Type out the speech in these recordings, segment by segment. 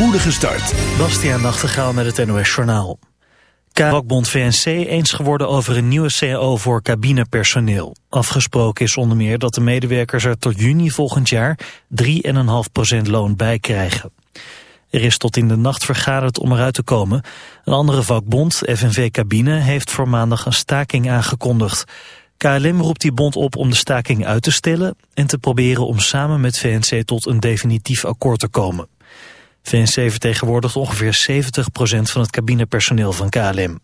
spoedige start. Bastiaan Nachtegaal met het NOS Journaal. Vakbond VNC eens geworden over een nieuwe CAO voor cabinepersoneel. Afgesproken is onder meer dat de medewerkers er tot juni volgend jaar 3,5% loon bij krijgen. Er is tot in de nacht vergaderd om eruit te komen. Een andere vakbond, FNV Cabine, heeft voor maandag een staking aangekondigd. KLM roept die bond op om de staking uit te stellen... en te proberen om samen met VNC tot een definitief akkoord te komen. VNC vertegenwoordigt ongeveer 70% van het cabinepersoneel van KLM.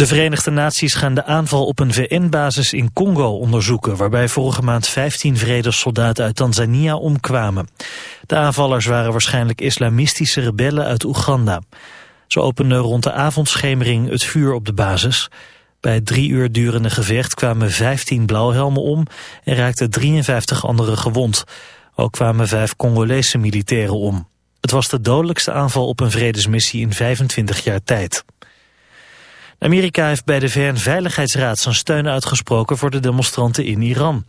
De Verenigde Naties gaan de aanval op een VN-basis in Congo onderzoeken... waarbij vorige maand 15 vredessoldaten uit Tanzania omkwamen. De aanvallers waren waarschijnlijk islamistische rebellen uit Oeganda. Ze openden rond de avondschemering het vuur op de basis. Bij het drie uur durende gevecht kwamen 15 blauwhelmen om... en raakten 53 anderen gewond... Ook kwamen vijf Congolese militairen om. Het was de dodelijkste aanval op een vredesmissie in 25 jaar tijd. Amerika heeft bij de VN-veiligheidsraad zijn steun uitgesproken voor de demonstranten in Iran.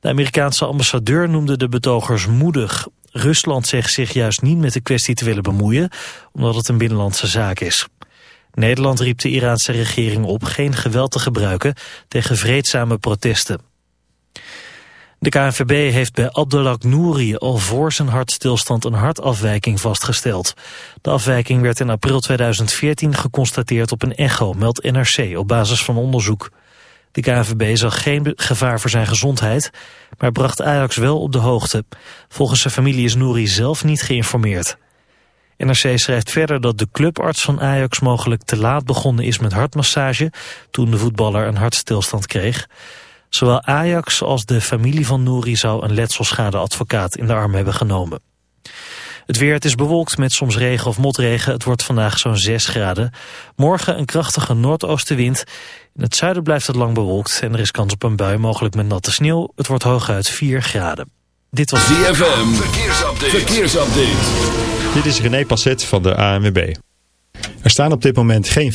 De Amerikaanse ambassadeur noemde de betogers moedig. Rusland zegt zich juist niet met de kwestie te willen bemoeien, omdat het een binnenlandse zaak is. Nederland riep de Iraanse regering op geen geweld te gebruiken tegen vreedzame protesten. De KNVB heeft bij Abdelak Nouri al voor zijn hartstilstand een hartafwijking vastgesteld. De afwijking werd in april 2014 geconstateerd op een echo, meldt NRC op basis van onderzoek. De KNVB zag geen gevaar voor zijn gezondheid, maar bracht Ajax wel op de hoogte. Volgens zijn familie is Nouri zelf niet geïnformeerd. NRC schrijft verder dat de clubarts van Ajax mogelijk te laat begonnen is met hartmassage toen de voetballer een hartstilstand kreeg. Zowel Ajax als de familie van Nouri zou een letselschadeadvocaat in de arm hebben genomen. Het weer, het is bewolkt met soms regen of motregen. Het wordt vandaag zo'n 6 graden. Morgen een krachtige noordoostenwind. In het zuiden blijft het lang bewolkt en er is kans op een bui, mogelijk met natte sneeuw. Het wordt hooguit 4 graden. Dit was ZFM. Verkeersupdate. Verkeersupdate. Dit is René Passet van de ANWB. Er staan op dit moment geen...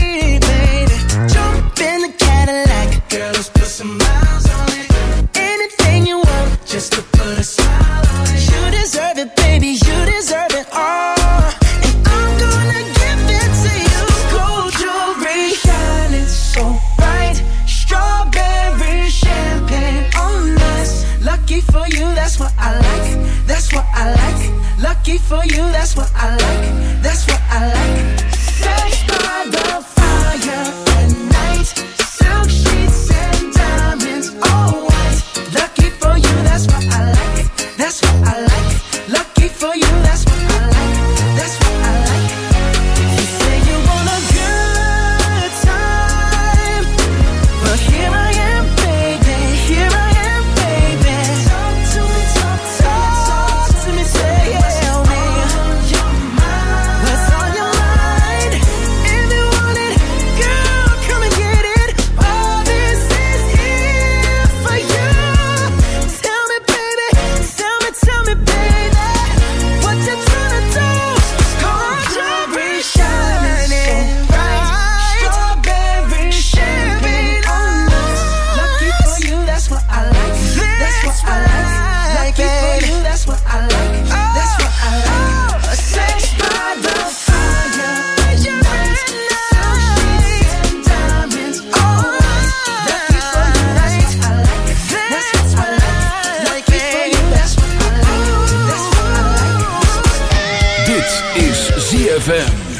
ZFM.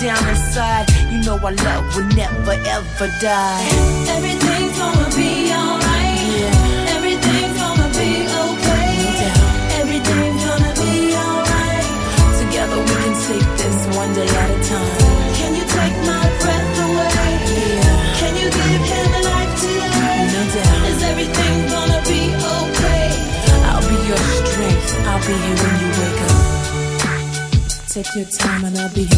Down inside, you know our love will never ever die. Everything's gonna be alright. Yeah. Everything's gonna be okay. Everything's gonna be alright. Together we can take this one day at a time. Can you take my breath away? Yeah. Can you give him a life today? No doubt. Is everything gonna be okay? I'll be your strength. I'll be here when you wake up. Take your time and I'll be here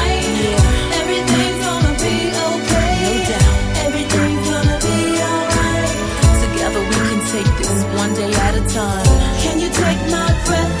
Time. Can you take my breath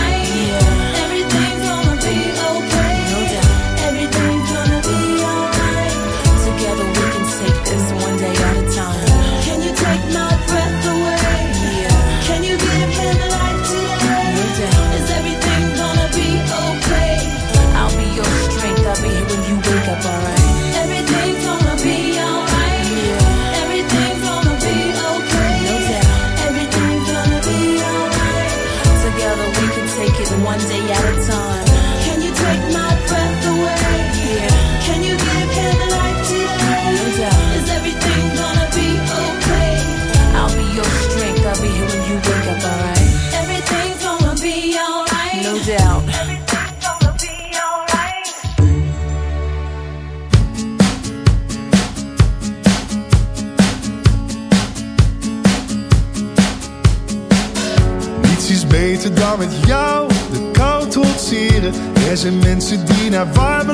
Er zijn mensen die naar warme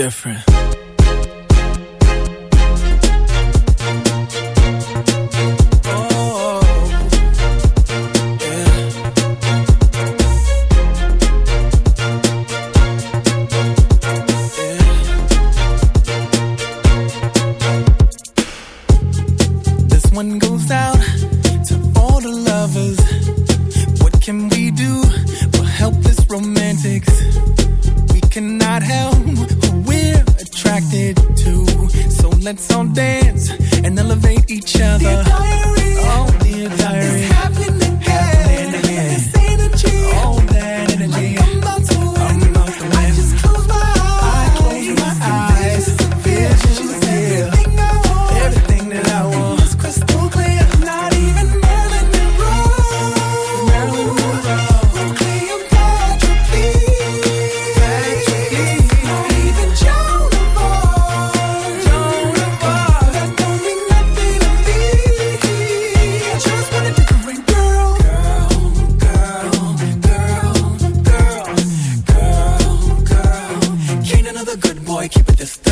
different. keep it distant.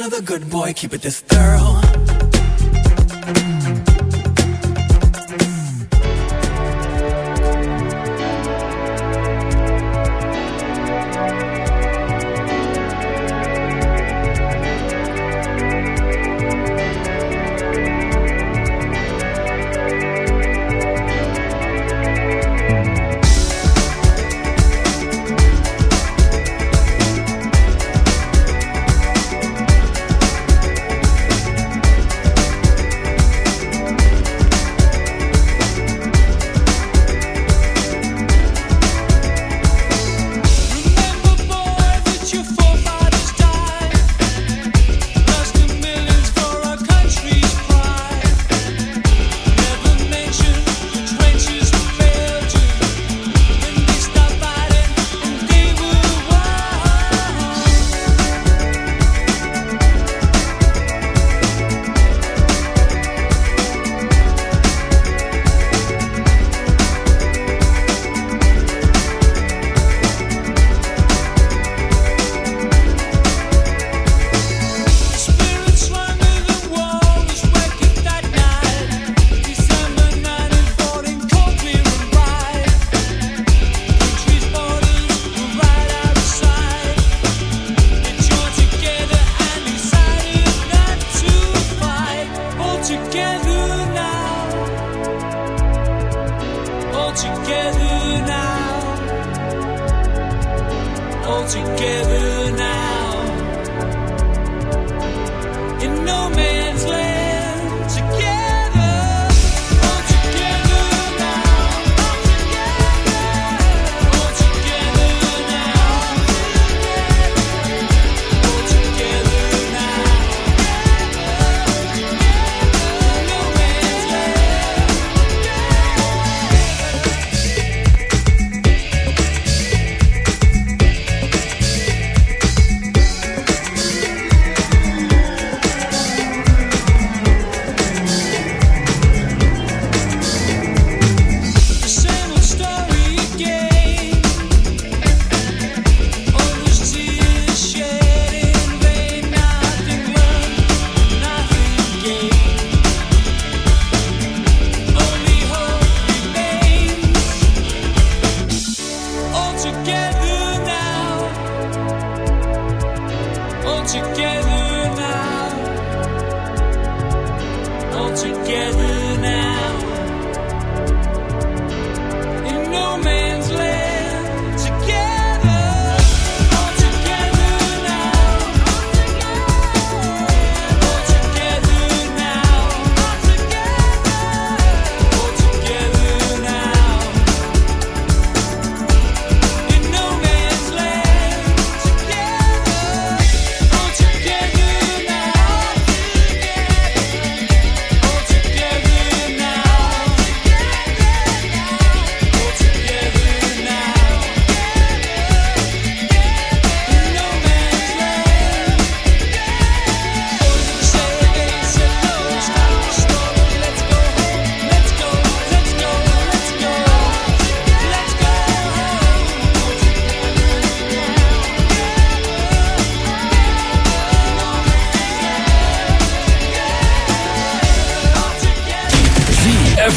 Another good boy keep it this thorough?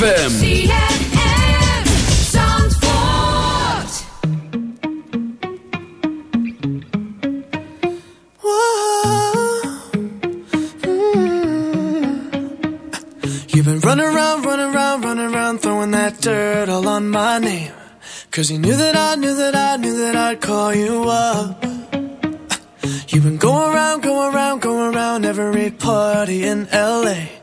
ZFM. dirt all on my name. Cause you knew that I knew that I knew that I'd call you up. You've been going around, going around, going around every party in LA.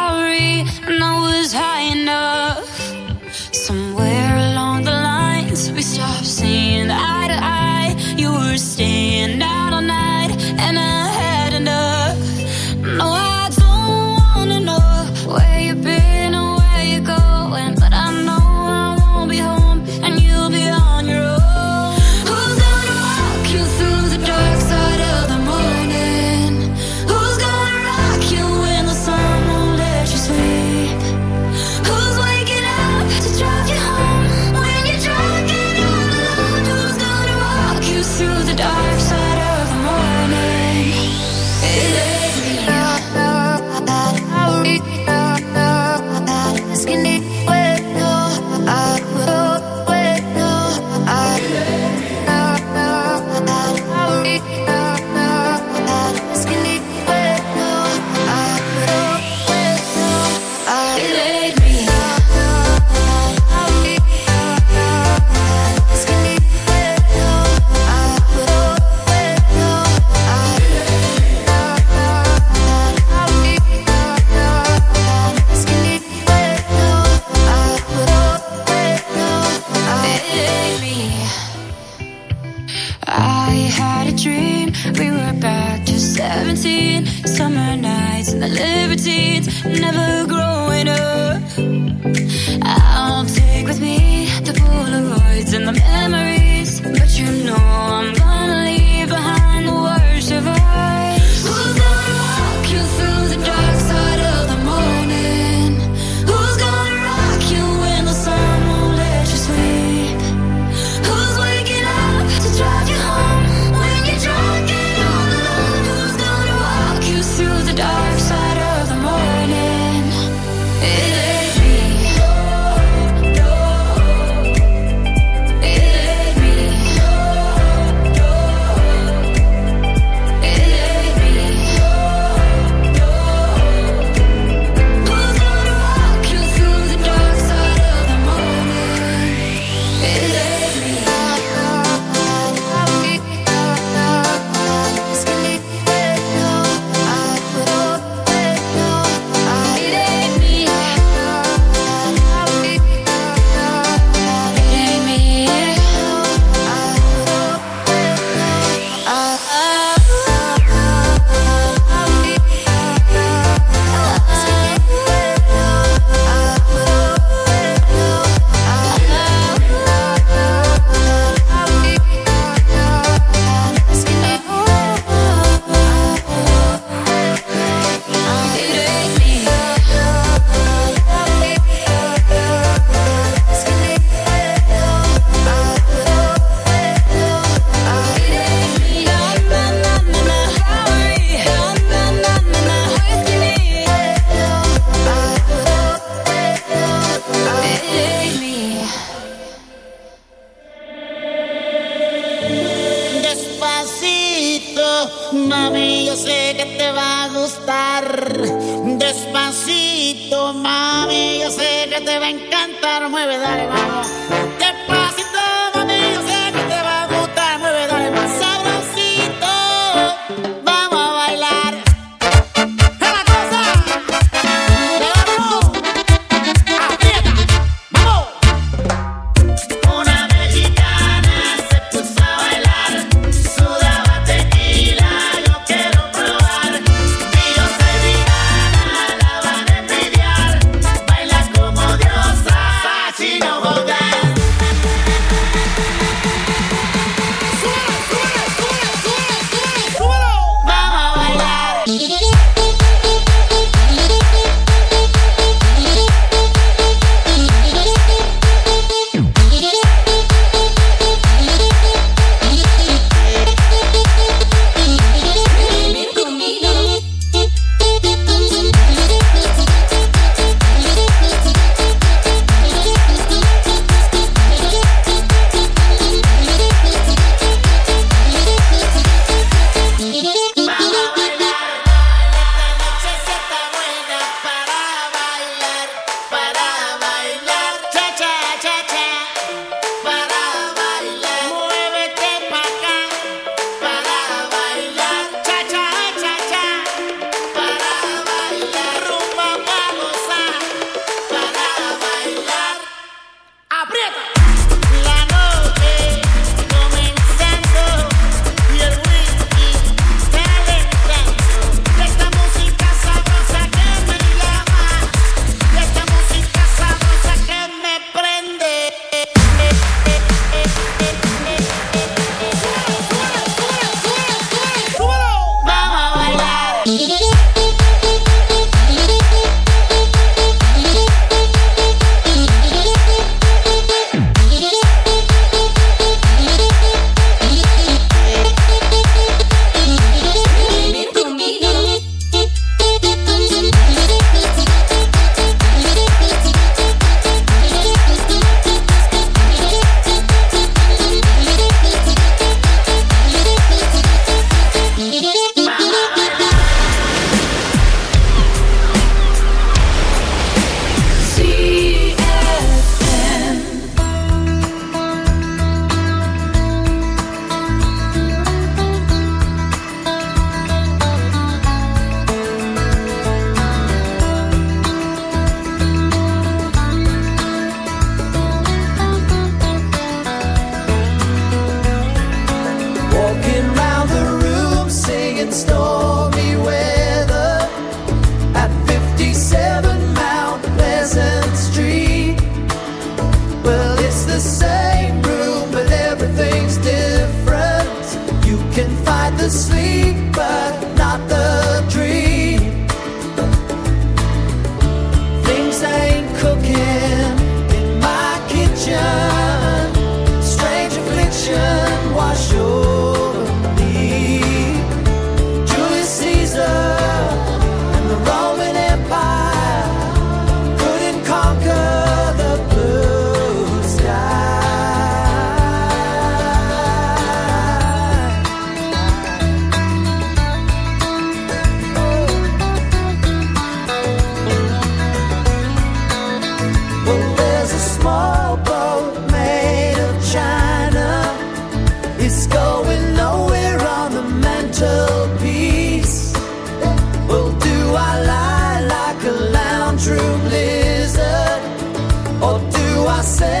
do